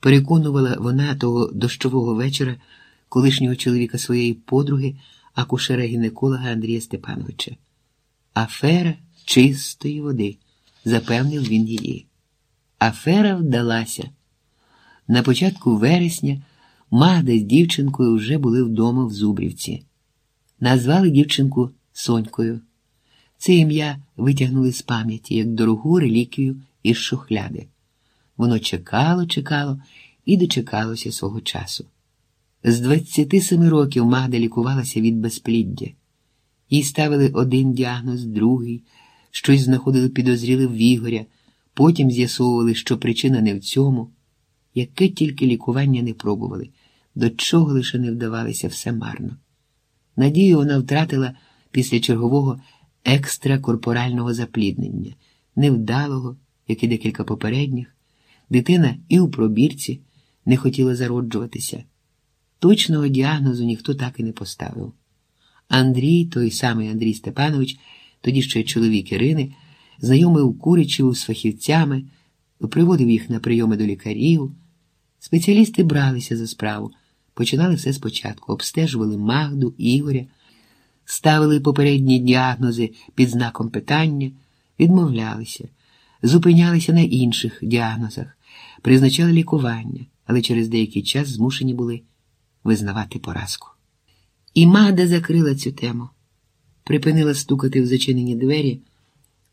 переконувала вона того дощового вечора колишнього чоловіка своєї подруги, акушера гінеколога Андрія Степановича. Афера чистої води, запевнив він її. Афера вдалася. На початку вересня Магда з дівчинкою вже були вдома в Зубрівці. Назвали дівчинку Сонькою. Це ім'я витягнули з пам'яті як дорогу реліквію із шухляди. Воно чекало, чекало і дочекалося свого часу. З 27 років Магда лікувалася від безпліддя. Їй ставили один діагноз, другий, щось знаходили підозріли в Ігоря, потім з'ясовували, що причина не в цьому. Яке тільки лікування не пробували, до чого лише не вдавалися все марно. Надію вона втратила після чергового екстракорпорального запліднення, невдалого, як і декілька попередніх. Дитина і у пробірці не хотіла зароджуватися. Точного діагнозу ніхто так і не поставив. Андрій, той самий Андрій Степанович, тоді ще чоловік Ірини, знайомив Куричеву з фахівцями, приводив їх на прийоми до лікарів. Спеціалісти бралися за справу, починали все спочатку, обстежували Магду, Ігоря, ставили попередні діагнози під знаком питання, відмовлялися, зупинялися на інших діагнозах, призначали лікування, але через деякий час змушені були визнавати поразку. І Магда закрила цю тему, припинила стукати в зачинені двері,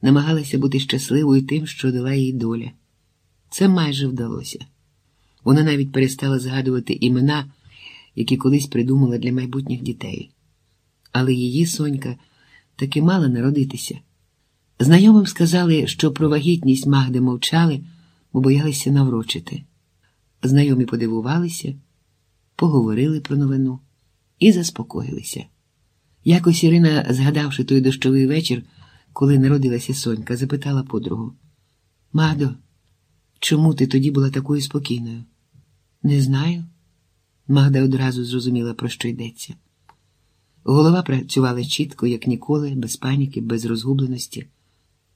намагалася бути щасливою тим, що дала їй доля. Це майже вдалося. Вона навіть перестала згадувати імена, які колись придумала для майбутніх дітей. Але її сонька таки мала народитися. Знайомим сказали, що про вагітність Магди мовчали, бо боялися наврочити. Знайомі подивувалися, поговорили про новину і заспокоїлися. Якось Ірина, згадавши той дощовий вечір, коли народилася Сонька, запитала подругу: Мадо, чому ти тоді була такою спокійною? Не знаю. Магда одразу зрозуміла, про що йдеться. Голова працювала чітко, як ніколи, без паніки, без розгубленості,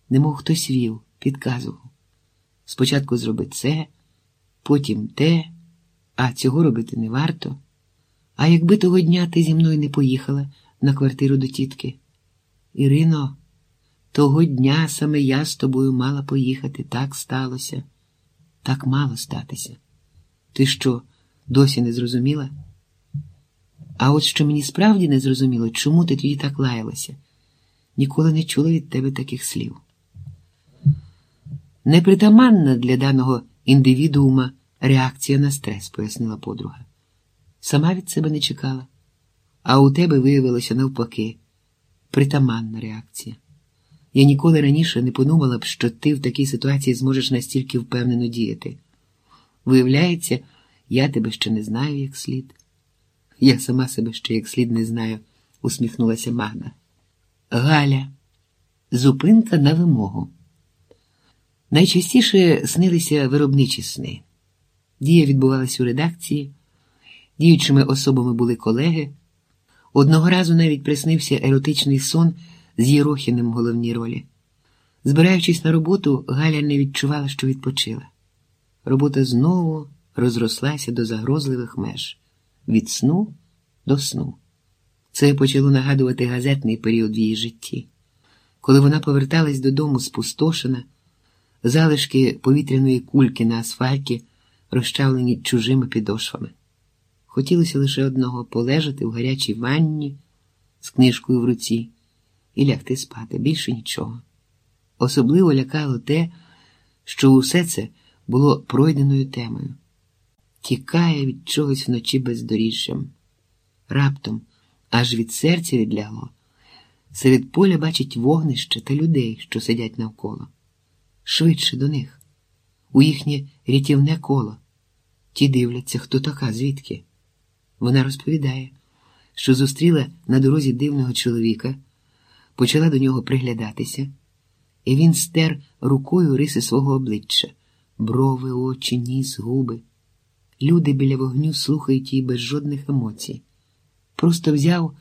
немов хтось вів, підказував. Спочатку зроби це, потім те, а цього робити не варто. А якби того дня ти зі мною не поїхала на квартиру до тітки? Ірино, того дня саме я з тобою мала поїхати, так сталося, так мало статися. Ти що, досі не зрозуміла? А от що мені справді не зрозуміло, чому ти тоді так лаялася? Ніколи не чула від тебе таких слів. Непритаманна для даного індивідуума реакція на стрес, пояснила подруга. Сама від себе не чекала, а у тебе виявилося навпаки притаманна реакція. Я ніколи раніше не подумала б, що ти в такій ситуації зможеш настільки впевнено діяти. Виявляється, я тебе ще не знаю як слід. Я сама себе ще як слід не знаю, усміхнулася Магда. Галя, зупинка на вимогу. Найчастіше снилися виробничі сни. Дія відбувалася у редакції, діючими особами були колеги. Одного разу навіть приснився еротичний сон з Єрохіним в головній ролі. Збираючись на роботу, Галя не відчувала, що відпочила. Робота знову розрослася до загрозливих меж від сну до сну. Це почало нагадувати газетний період в її житті, коли вона поверталась додому спустошена, залишки повітряної кульки на асфальті, розчавлені чужими підошвами. Хотілося лише одного полежати в гарячій ванні з книжкою в руці і лягти спати, більше нічого. Особливо лякало те, що усе це було пройденою темою. Тікає від чогось вночі бездоріжжям. Раптом, аж від серця відлягло, серед поля бачить вогнище та людей, що сидять навколо. Швидше до них, у їхнє рятівне коло. Ті дивляться, хто така, звідки. Вона розповідає, що зустріла на дорозі дивного чоловіка, почала до нього приглядатися, і він стер рукою риси свого обличчя, брови, очі, ніс, губи. Люди біля вогню слухають її без жодних емоцій. Просто взяв